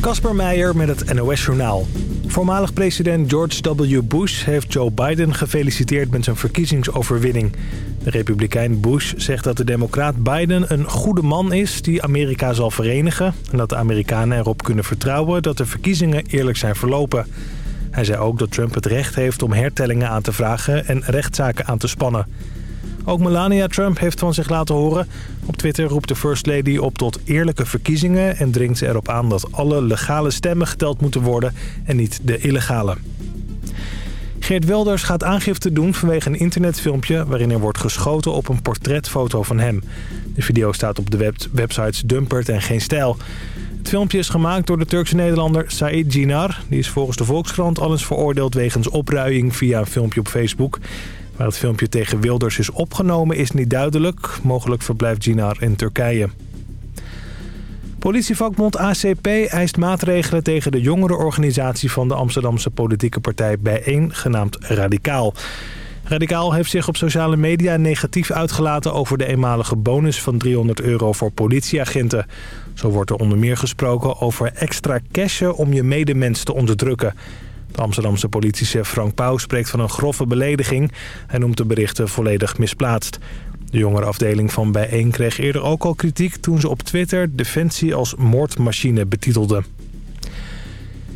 Casper Meijer met het NOS-journaal. Voormalig president George W. Bush heeft Joe Biden gefeliciteerd met zijn verkiezingsoverwinning. De republikein Bush zegt dat de democraat Biden een goede man is die Amerika zal verenigen... en dat de Amerikanen erop kunnen vertrouwen dat de verkiezingen eerlijk zijn verlopen. Hij zei ook dat Trump het recht heeft om hertellingen aan te vragen en rechtszaken aan te spannen. Ook Melania Trump heeft van zich laten horen. Op Twitter roept de First Lady op tot eerlijke verkiezingen... en dringt ze erop aan dat alle legale stemmen geteld moeten worden en niet de illegale. Geert Wilders gaat aangifte doen vanwege een internetfilmpje... waarin er wordt geschoten op een portretfoto van hem. De video staat op de web websites Dumpert en Geen Stijl. Het filmpje is gemaakt door de Turkse Nederlander Said Jinar. Die is volgens de Volkskrant al eens veroordeeld wegens opruiing via een filmpje op Facebook... Waar het filmpje tegen Wilders is opgenomen is niet duidelijk. Mogelijk verblijft Ginar in Turkije. Politievakbond ACP eist maatregelen tegen de jongerenorganisatie van de Amsterdamse politieke partij Bijeen, genaamd Radicaal. Radicaal heeft zich op sociale media negatief uitgelaten over de eenmalige bonus van 300 euro voor politieagenten. Zo wordt er onder meer gesproken over extra cashen om je medemens te onderdrukken. Amsterdamse politiechef Frank Pauw spreekt van een grove belediging. Hij noemt de berichten volledig misplaatst. De jongerenafdeling van Bijeen kreeg eerder ook al kritiek... toen ze op Twitter Defensie als moordmachine betitelde.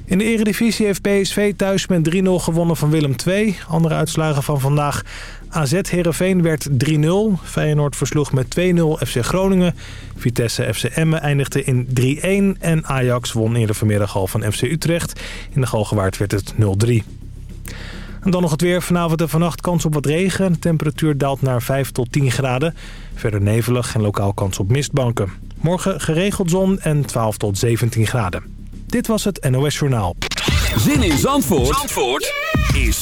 In de Eredivisie heeft PSV thuis met 3-0 gewonnen van Willem II. Andere uitslagen van vandaag. AZ Heerenveen werd 3-0. Feyenoord versloeg met 2-0 FC Groningen. Vitesse FC Emmen eindigde in 3-1. En Ajax won eerder vanmiddag al van FC Utrecht. In de Galgenwaard werd het 0-3. En dan nog het weer. Vanavond en vannacht kans op wat regen. De temperatuur daalt naar 5 tot 10 graden. Verder nevelig en lokaal kans op mistbanken. Morgen geregeld zon en 12 tot 17 graden. Dit was het NOS Journaal. Zin in Zandvoort, Zandvoort is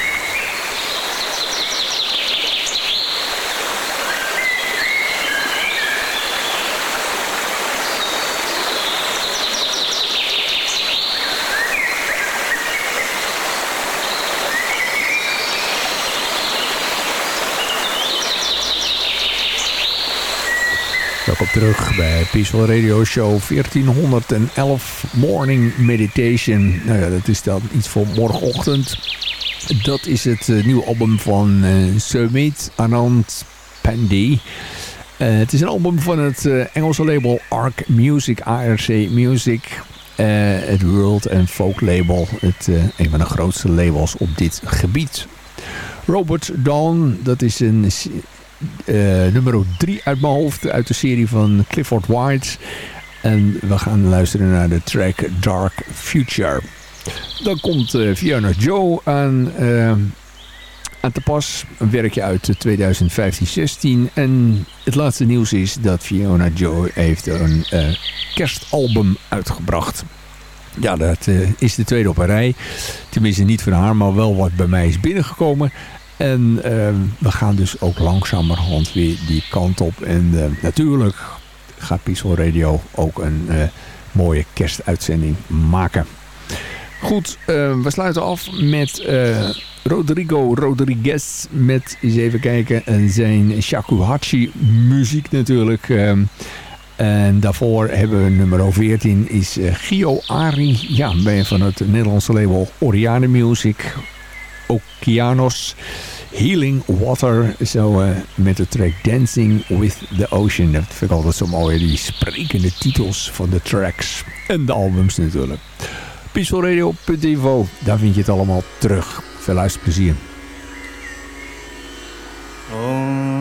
Welkom terug bij Peaceful Radio Show 1411 Morning Meditation. Nou ja, dat is dan iets voor morgenochtend. Dat is het uh, nieuwe album van uh, Sumit Anand Pandey. Uh, het is een album van het Engelse label Arc Music, ARC Music. het World and Folk label. Het, een van de grootste labels op dit gebied. Robert Dawn, dat is een nummer 3 uit mijn hoofd. Uit de serie van Clifford White. En we gaan luisteren naar de track Dark Future. Dan komt uh, Fiona Joe aan, uh, aan te pas. Een werkje uit 2015-16. En het laatste nieuws is dat Fiona Joe heeft een kerstalbum uitgebracht. Ja, dat is de tweede op een rij. Tenminste niet van haar, maar wel wat bij mij is binnengekomen. En uh, we gaan dus ook langzamerhand weer die kant op. En uh, natuurlijk gaat Peaceful Radio ook een uh, mooie kerstuitzending maken. Goed, we sluiten af met Rodrigo Rodriguez. Met, eens even kijken, zijn Shakuhachi muziek natuurlijk. En daarvoor hebben we nummer 14 is Gio Ari. Ja, van het Nederlandse label Oriane Music. Okeanos. Healing Water. Zo uh, met de track Dancing with the Ocean. Dat vind ik altijd zo mooi. Die sprekende titels van de tracks. En de albums natuurlijk. Peacefulradio.info. Daar vind je het allemaal terug. Veel luisterplezier. Thank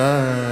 ah.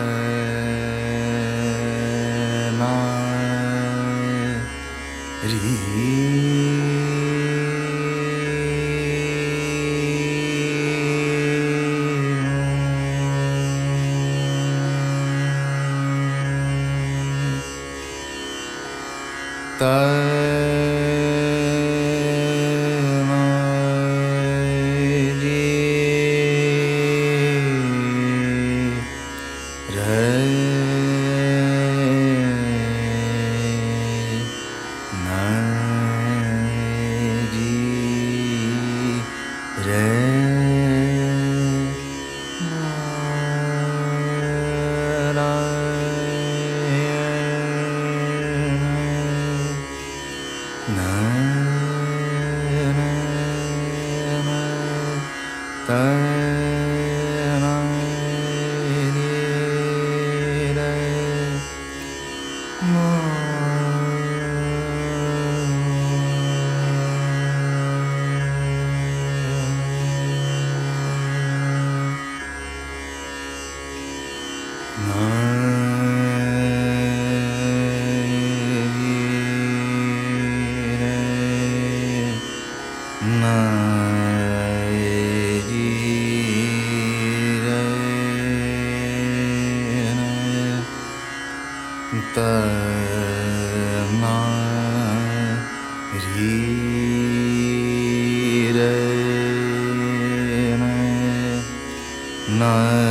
Krishna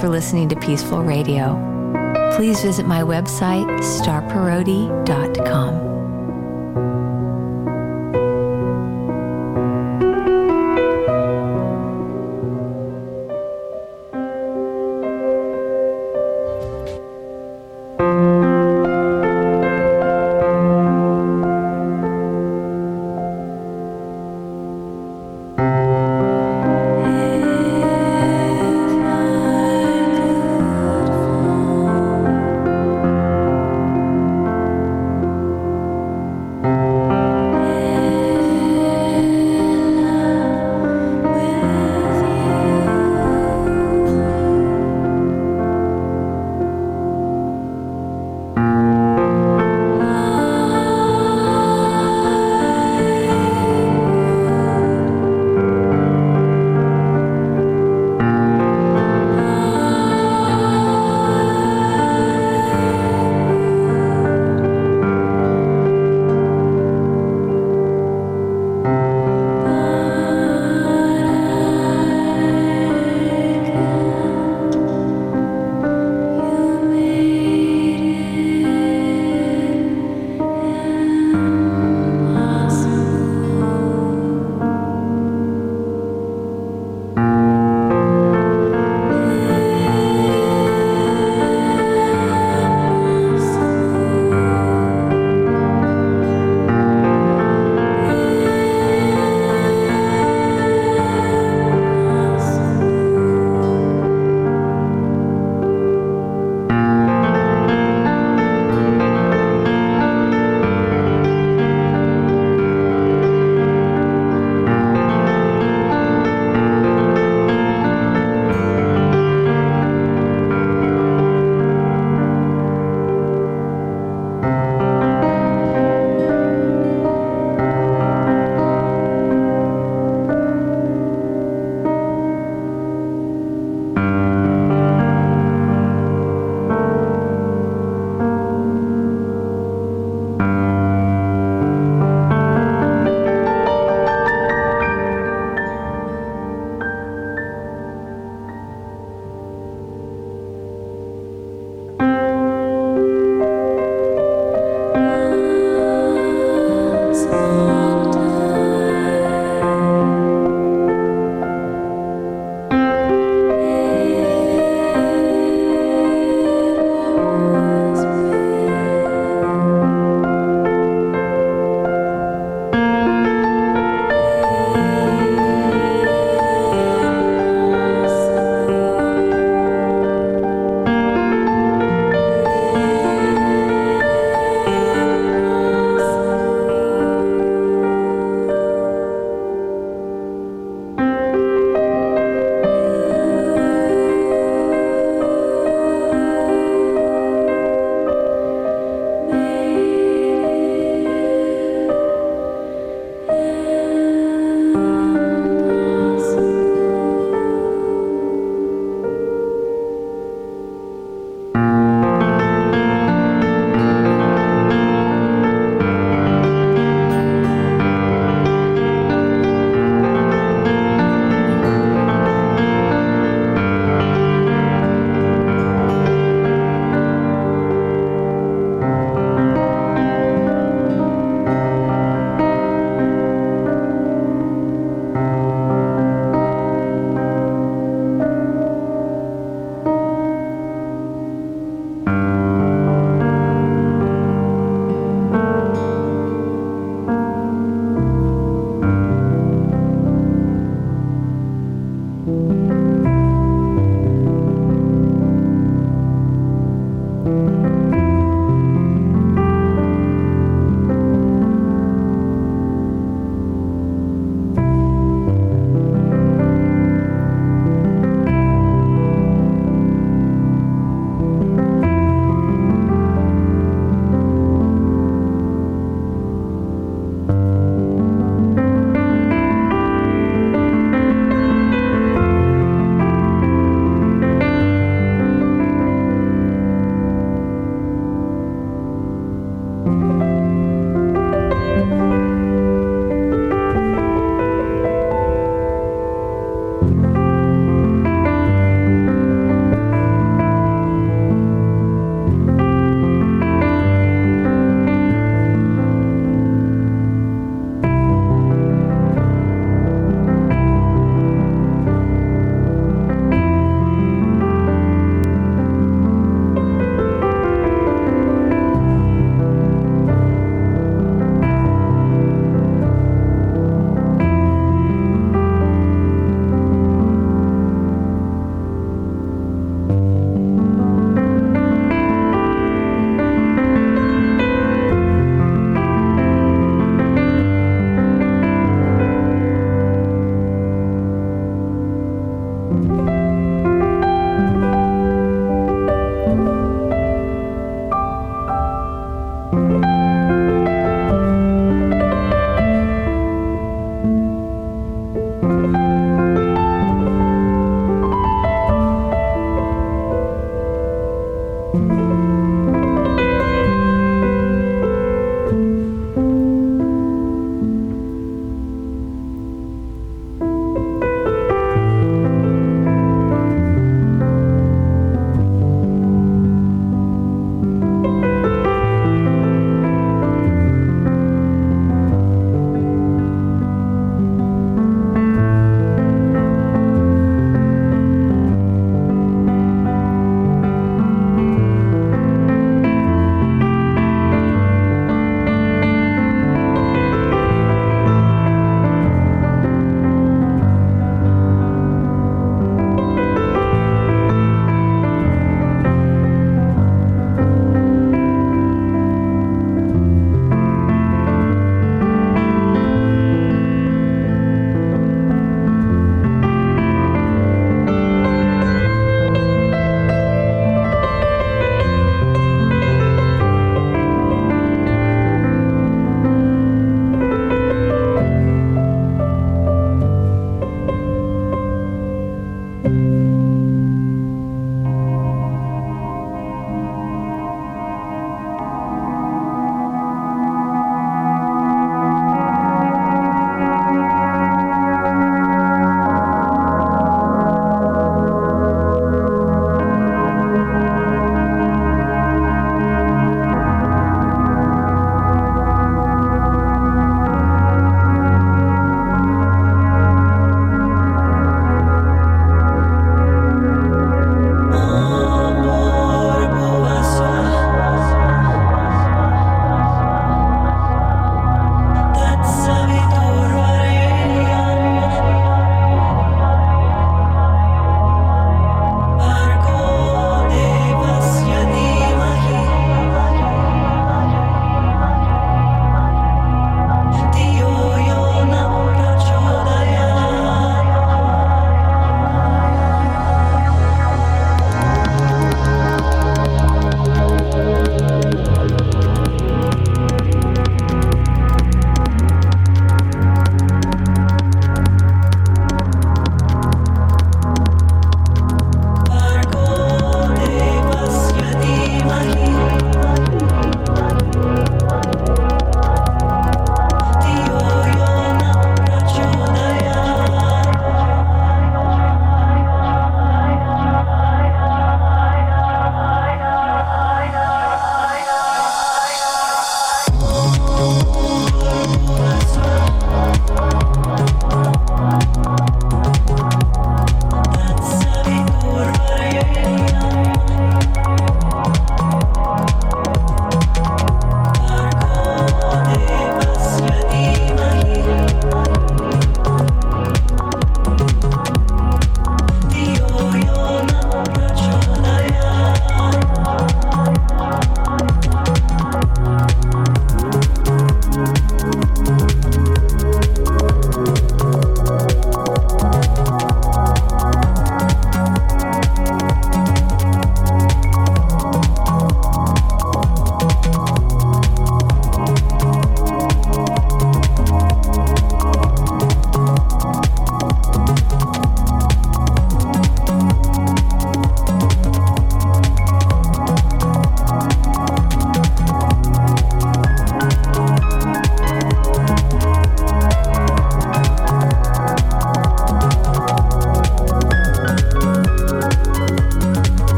for listening to Peaceful Radio. Please visit my website, starparodi.com.